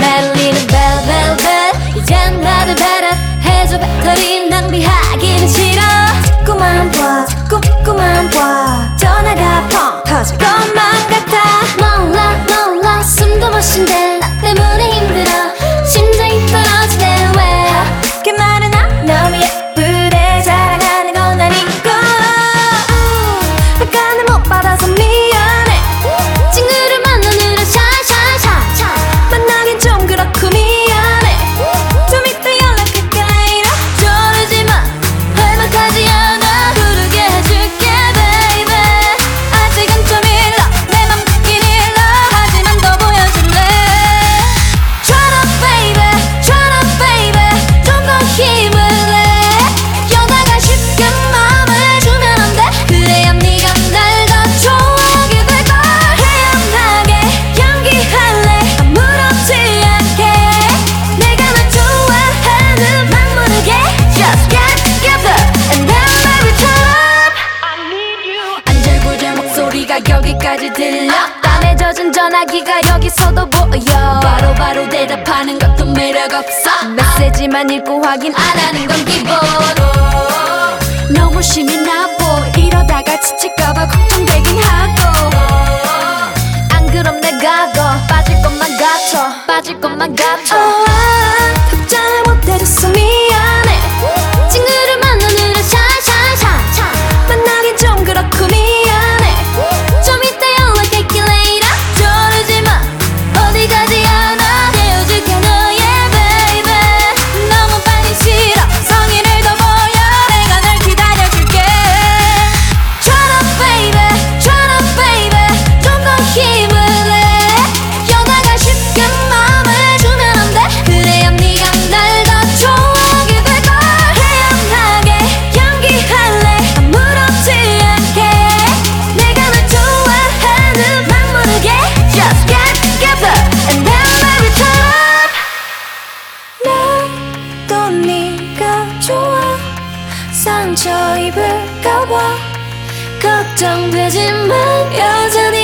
매리는 벨벨벨. 이젠 나를 배려. 해줘 배터리. 낭비하기는 싫어. 자꾸만 봐 자꾸 자꾸만 소리가 여기까지 들려. 땀에 젖은 전화기가 여기서도 보여. 바로바로 바로 대답하는 것도 매력 없어. 메시지만 읽고 확인 안 하는 건 기본 너무 심이 나보 이러다가 지칠까봐 걱정되긴 하고. 안 그럼 내가 고 빠질 것만 같아. 빠질 것만 같아. oh, 답장을 못 해줬어 미 상처 입을까봐 걱정되지만 여전히